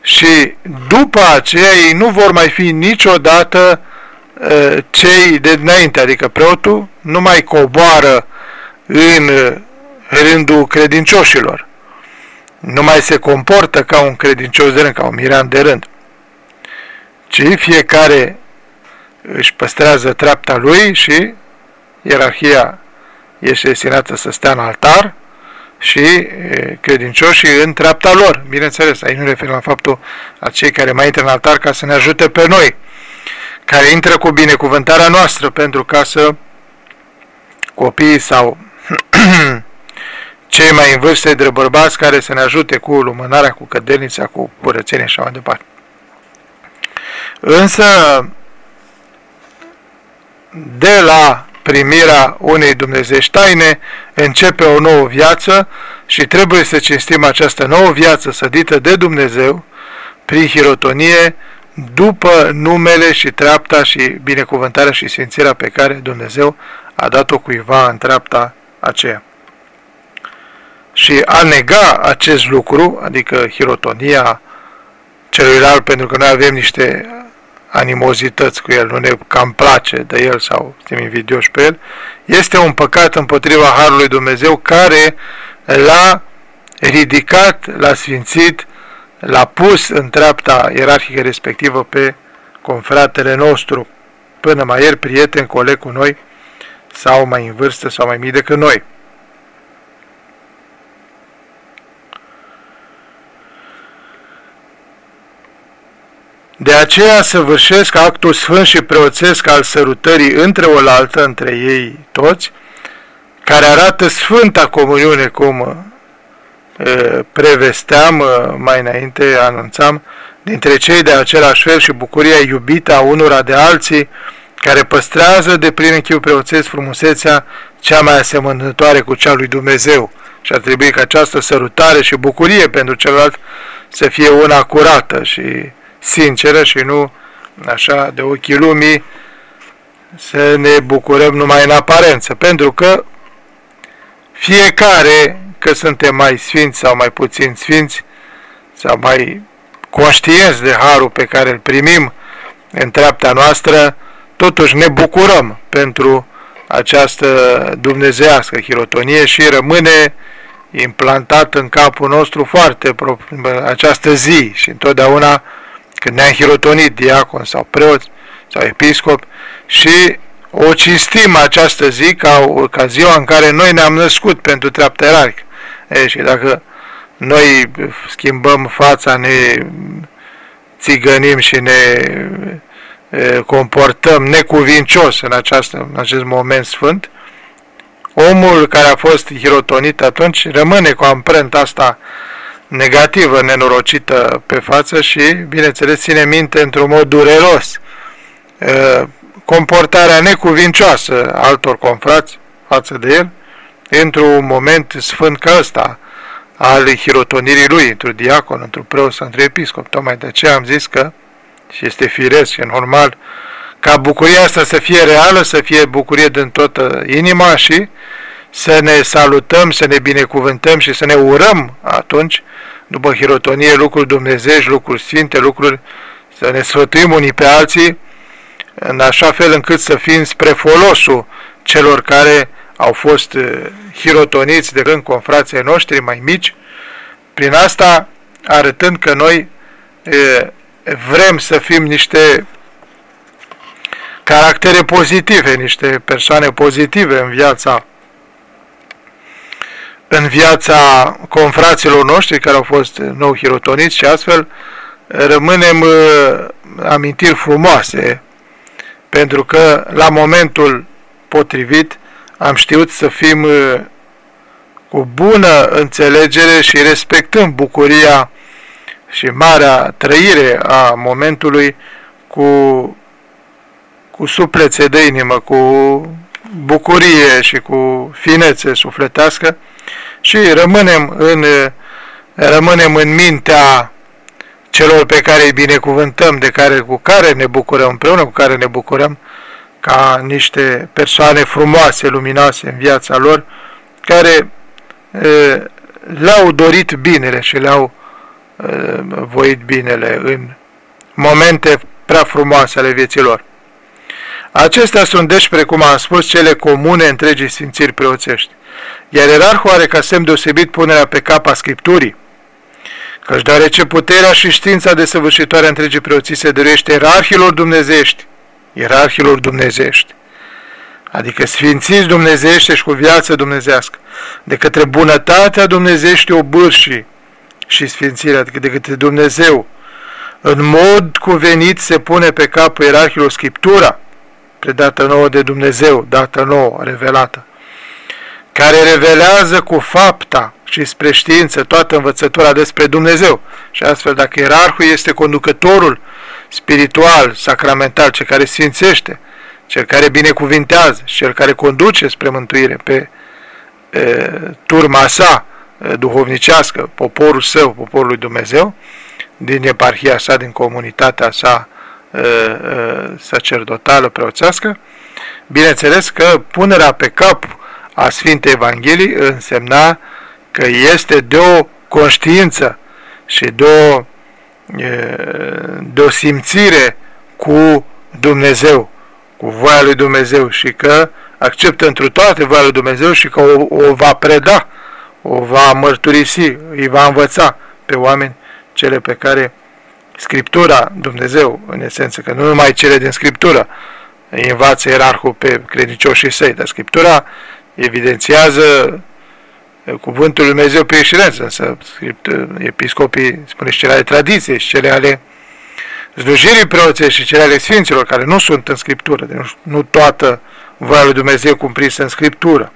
Și după aceea ei nu vor mai fi niciodată uh, cei de dinainte, adică preotul nu mai coboară în rândul credincioșilor. Nu mai se comportă ca un credincios de rând, ca un miran de rând. Ci fiecare își păstrează treapta lui și ierarhia este destinată să stea în altar și credincioșii în treapta lor. Bineînțeles, aici nu referim la faptul a cei care mai intră în altar ca să ne ajute pe noi, care intră cu binecuvântarea noastră pentru ca să copiii sau cei mai în vârstă de bărbați care să ne ajute cu lumânarea, cu cădelnița, cu curățenie și așa mai departe. Însă, de la primirea unei dumnezești taine, începe o nouă viață și trebuie să cinstim această nouă viață sădită de Dumnezeu prin hirotonie după numele și treapta și binecuvântarea și sfințirea pe care Dumnezeu a dat-o cuiva în treapta aceea. Și a nega acest lucru, adică hirotonia celuilalt, pentru că noi avem niște animozități cu el, nu ne cam place de el sau suntem invidioși pe el, este un păcat împotriva Harului Dumnezeu care l-a ridicat, l-a sfințit, l-a pus în treapta ierarhică respectivă pe confratele nostru, până mai ieri prieten, coleg cu noi, sau mai în vârstă sau mai mic decât noi. Aceea săvârșesc actul sfânt și preoțesc al sărutării între oaltă, între ei toți, care arată Sfânta Comuniune, cum prevesteam mai înainte, anunțam, dintre cei de același fel și bucuria iubită a unora de alții, care păstrează de plin închiu preoțesc frumusețea cea mai asemănătoare cu cea lui Dumnezeu. Și ar trebui ca această sărutare și bucurie pentru celălalt să fie una curată și sinceră și nu așa de ochii lumii să ne bucurăm numai în aparență, pentru că fiecare, că suntem mai sfinți sau mai puțin sfinți, sau mai conștienți de harul pe care îl primim în treapta noastră, totuși ne bucurăm pentru această dumnezească hirotonie și rămâne implantat în capul nostru foarte această zi și întotdeauna când ne-a hirotonit diacon sau preot sau episcop și o cinstim această zi ca, ca ziua în care noi ne-am născut pentru treapta ierarhică. E, și dacă noi schimbăm fața, ne țigănim și ne e, comportăm necuvincios în, această, în acest moment sfânt, omul care a fost hirotonit atunci rămâne cu amprenta asta negativă, nenorocită pe față și, bineînțeles, ține minte într-un mod dureros comportarea necuvincioasă altor confrați față de el într-un moment sfânt ca ăsta al hirotonirii lui, într-un diacon, într-un preot sau într-un episcop. Tocmai de aceea am zis că, și este firesc și normal, ca bucuria asta să fie reală, să fie bucurie din toată inima și să ne salutăm, să ne binecuvântăm și să ne urăm atunci, după hirotonie, lucruri dumnezești, lucruri sfinte, lucruri, să ne sfătuim unii pe alții, în așa fel încât să fim spre folosul celor care au fost uh, hirotoniți de rând confrații noștri mai mici, prin asta arătând că noi uh, vrem să fim niște caractere pozitive, niște persoane pozitive în viața în viața confraților noștri care au fost nou hirotoniți și astfel rămânem uh, amintiri frumoase pentru că la momentul potrivit am știut să fim uh, cu bună înțelegere și respectăm bucuria și marea trăire a momentului cu, cu suplețe de inimă, cu bucurie și cu finețe sufletească, și rămânem în, rămânem în mintea celor pe care îi binecuvântăm, de care, cu care ne bucurăm, împreună cu care ne bucurăm, ca niște persoane frumoase, luminoase în viața lor, care le-au dorit binele și le-au voit binele în momente prea frumoase ale vieții lor. Acestea sunt, deci, precum am spus, cele comune întregii sfințiri preoțești. Iar erarhul are ca semn deosebit punerea pe cap a Scripturii, căci deoarece puterea și știința desăvârșitoare a întregii preoții se dăruiește ierarhilor dumnezești, ierarhilor dumnezești, adică sfințiți dumnezește și cu viață dumnezească, de către bunătatea dumnezești obârșii și sfințirea, adică de către Dumnezeu, în mod cuvenit se pune pe capul ierarhilor Scriptura, predată nouă de Dumnezeu, dată nouă, revelată, care revelează cu fapta și spre știință toată învățătura despre Dumnezeu. Și astfel, dacă ierarhul este conducătorul spiritual, sacramental, cel care sfințește, cel care binecuvintează și cel care conduce spre mântuire pe e, turma sa e, duhovnicească, poporul său, poporul lui Dumnezeu, din eparhia sa, din comunitatea sa uh, uh, sacerdotală preoțească, bineînțeles că punerea pe cap a Sfintei Evangheliei însemna că este de o conștiință și de o, de o simțire cu Dumnezeu, cu voia lui Dumnezeu și că acceptă întru toate voia lui Dumnezeu și că o, o va preda, o va mărturisi, îi va învăța pe oameni cele pe care Scriptura, Dumnezeu, în esență, că nu numai cele din Scriptură, învață ierarhul pe credincioșii săi, dar Scriptura evidențiază cuvântul Lui Dumnezeu pe excelență, însă episcopii, spune și cele ale tradiției și cele ale slujirii preoței și cele ale Sfinților, care nu sunt în Scriptură, deci nu toată voia lui Dumnezeu cumprinsă în Scriptură,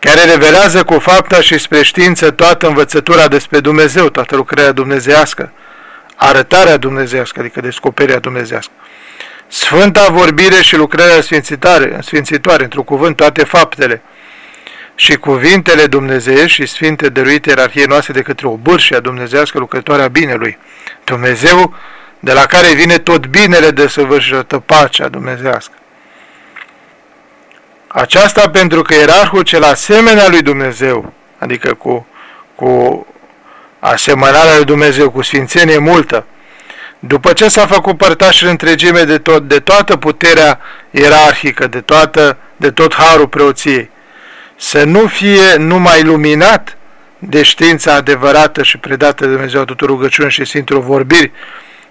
care revelează cu fapta și spre știință toată învățătura despre Dumnezeu, toată lucrarea dumnezească, arătarea dumnezească, adică descoperirea dumnezească. Sfânta vorbire și lucrarea sfințitoare, sfințitoare într-un cuvânt, toate faptele și cuvintele dumnezeiești și sfinte dăruite ierarhiei noastre de către o bârșie dumnezească lucrătoare a binelui. Dumnezeu, de la care vine tot binele de săvârșită pacea dumnezească. Aceasta pentru că ierarhul cel asemenea lui Dumnezeu, adică cu, cu asemănarea lui Dumnezeu, cu sfințenie multă, după ce s-a făcut părtaș în întregime de, tot, de toată puterea ierarhică, de, toată, de tot harul preoției, să nu fie numai luminat de știința adevărată și predată de Dumnezeu tuturor rugăciuni și Sfintelor vorbiri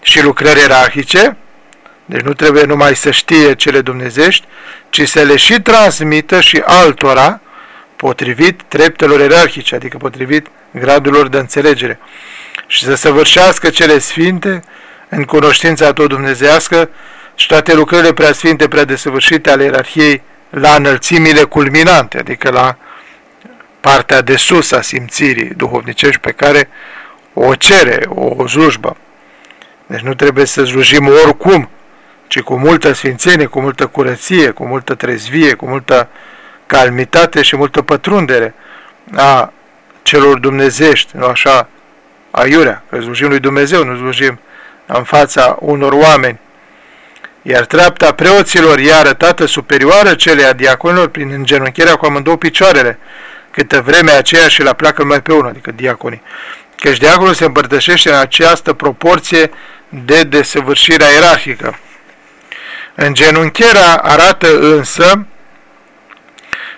și lucrări ierarhice, deci nu trebuie numai să știe cele dumnezești, ci să le și transmită și altora potrivit treptelor ierarhice, adică potrivit gradurilor de înțelegere și să săvârșească cele sfinte în cunoștința tot dumnezească și toate lucrările preasfinte, prea desăvârșite ale ierarhiei la înălțimile culminante, adică la partea de sus a simțirii duhovnicești pe care o cere o slujbă. Deci nu trebuie să slujim oricum, ci cu multă sfințenie, cu multă curăție, cu multă trezvie, cu multă calmitate și multă pătrundere a celor dumnezești, nu așa, aiurea, că slujim lui Dumnezeu, nu slujim în fața unor oameni. Iar treapta preoților e arătată superioară cele a diaconilor prin îngenuncherea cu amândouă picioarele, câtă vreme aceea și la pleacă mai pe unul, adică diaconii. Căci diaconul se împărtășește în această proporție de desăvârșirea ierarhică. Îngenuncherea arată însă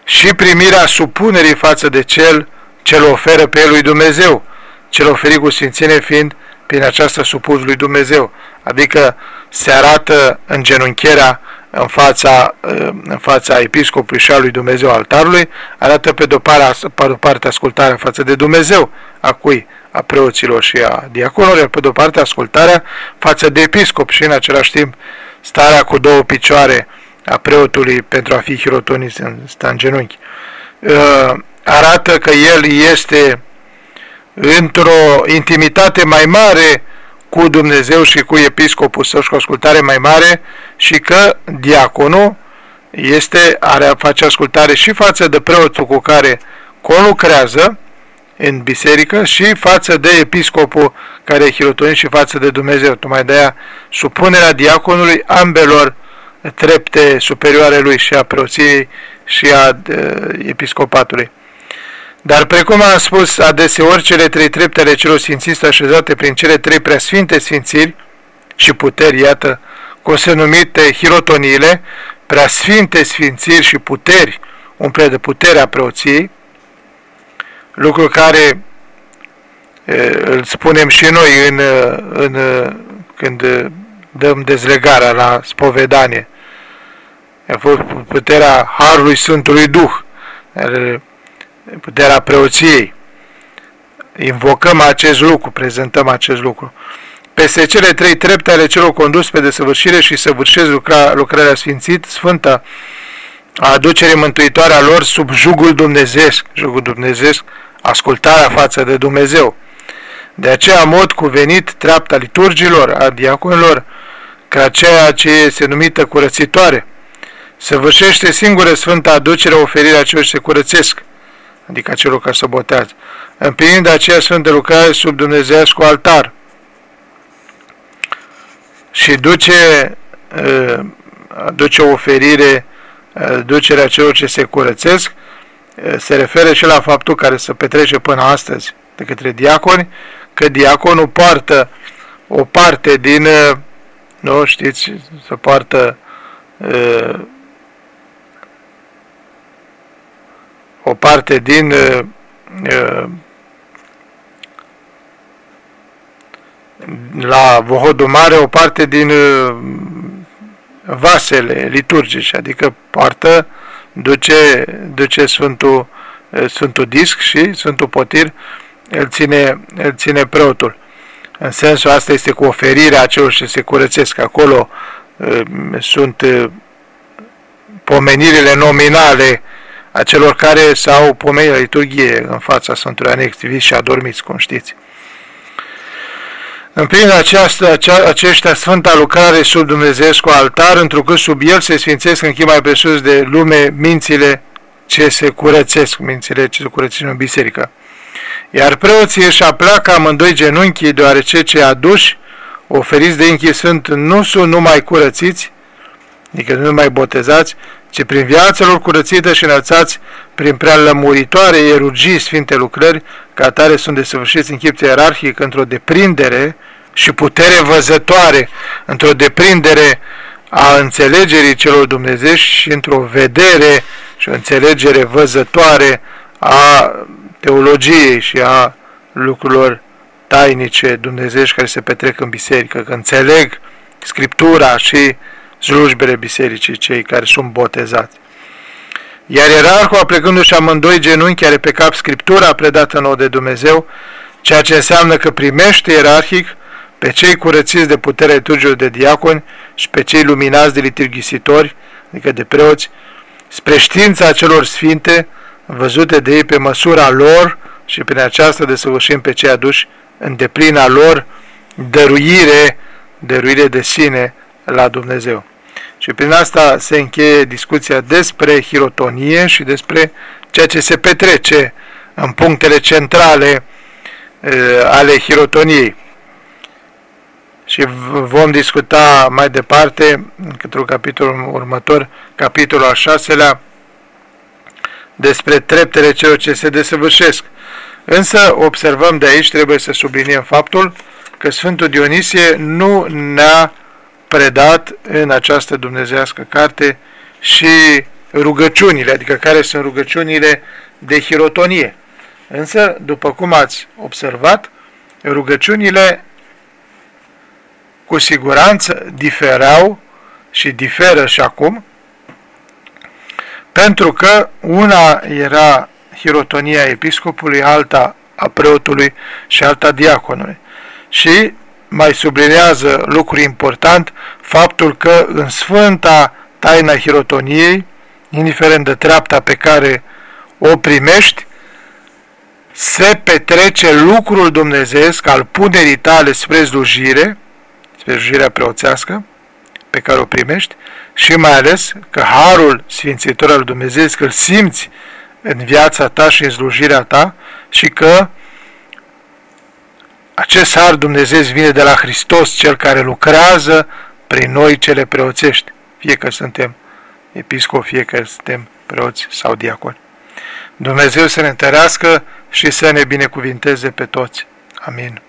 și primirea supunerii față de cel ce îl oferă pe el lui Dumnezeu, cel oferit cu sfințenie fiind prin această supus lui Dumnezeu, adică se arată îngenuncherea în fața, în fața episcopului și a lui Dumnezeu altarului, arată pe de-o parte, pe de parte ascultarea față de Dumnezeu, a cui? A preoților și a diaconilor, pe de-o parte ascultarea față de episcop și în același timp starea cu două picioare a preotului pentru a fi hirotonit în sta în genunchi. Uh, arată că el este într-o intimitate mai mare cu Dumnezeu și cu episcopul său și cu ascultare mai mare și că diaconul este, are, face ascultare și față de preotul cu care conlucrează în biserică și față de episcopul care e hirotonit și față de Dumnezeu. Tocmai de aia supunerea diaconului ambelor trepte superioare lui și a preoției și a episcopatului. Dar precum am spus adeseori, cele trei trepte ale celor sfințiți așezate prin cele trei preasfinte sfințiri și puteri, iată, cum se numite hirotoniile, preasfinte sfințiri și puteri, umple de puterea preoției, lucru care îl spunem și noi în, în, când dăm dezlegarea la spovedanie. A fost puterea Harului Sfântului Duh, puterea preoției. Invocăm acest lucru, prezentăm acest lucru. Peste cele trei trepte ale celor condus pe desăvârșire și săvârșesc lucra, lucrarea sfințit, sfântă, a aducerii mântuitoare a lor sub jugul dumnezeesc, jugul dumnezeesc, ascultarea față de Dumnezeu. De aceea, mod cuvenit, treapta liturgilor, a diaconilor, ca ceea ce se numită curățitoare, săvârșește singură sfânta aducere oferirea celor ce se curățesc, adică celor care se botează. împlinind aceea Sfântă lucrare sub Dumnezească altar și duce, duce o oferire, ducerea celor ce se curățesc, se referă și la faptul care se petrece până astăzi de către diaconi, că diaconul poartă o parte din, nu știți, să poartă o parte din la Vohodul Mare o parte din vasele liturgice, adică poartă, duce, duce Sfântul, Sfântul Disc și Sfântul Potir îl ține, îl ține preotul. În sensul asta este cu oferirea celor ce se curățesc. Acolo uh, sunt uh, pomenirile nominale a celor care s-au pomenit la liturghie în fața Sfântului Anex, și adormiți, cum știți. Împlină aceasta, acea, aceștia sfânta lucrare sub Dumnezeescu altar, întrucât sub el se sfințesc în mai presus de lume mințile ce se curățesc, mințile ce se curățesc în biserică. Iar preoții își apleacă amândoi genunchii, deoarece cei aduși, oferiți de închis sfânt, nu sunt numai curățiți, adică nu numai botezați, ci prin viața lor curățită și înălțați prin prea lămuritoare ierurgii sfinte lucrări, ca tare sunt desăvârșiți în chip ierarhic într-o deprindere și putere văzătoare, într-o deprindere a înțelegerii celor dumnezești și într-o vedere și o înțelegere văzătoare a teologiei și a lucrurilor tainice dumnezești care se petrec în biserică, că înțeleg Scriptura și slujbele bisericii, cei care sunt botezați. Iar ierarhul, aplecându-și amândoi genunchi, are pe cap Scriptura predată nouă de Dumnezeu, ceea ce înseamnă că primește ierarhic pe cei curățiți de puterea liturgilor de diaconi și pe cei luminați de liturghisitori, adică de preoți, spre știința celor sfinte, văzute de ei pe măsura lor și prin aceasta desăvârșim pe cei aduși în deplina lor dăruire, dăruire de sine la Dumnezeu. Și prin asta se încheie discuția despre hirotonie și despre ceea ce se petrece în punctele centrale e, ale hirotoniei. Și vom discuta mai departe, într-un capitol următor, capitolul al șaselea, despre treptele celor ce se desăvârșesc. Însă observăm de aici, trebuie să subliniem faptul că Sfântul Dionisie nu ne-a predat în această dumnezească carte și rugăciunile, adică care sunt rugăciunile de hirotonie. Însă, după cum ați observat, rugăciunile cu siguranță diferau și diferă și acum pentru că una era hirotonia episcopului, alta a preotului și alta diaconului. Și mai sublinează lucru important, faptul că în sfânta taina hirotoniei, indiferent de treapta pe care o primești, se petrece lucrul dumnezeesc al punerii tale spre slujire, spre slujirea preoțească, pe care o primești, și mai ales că harul sfințitor al Dumnezeu că îl simți în viața ta și în slujirea ta și că acest har Dumnezeu vine de la Hristos, Cel care lucrează prin noi cele preoțești, fie că suntem episcopi, fie că suntem preoți sau diaconi. Dumnezeu să ne întărească și să ne binecuvinteze pe toți. Amin.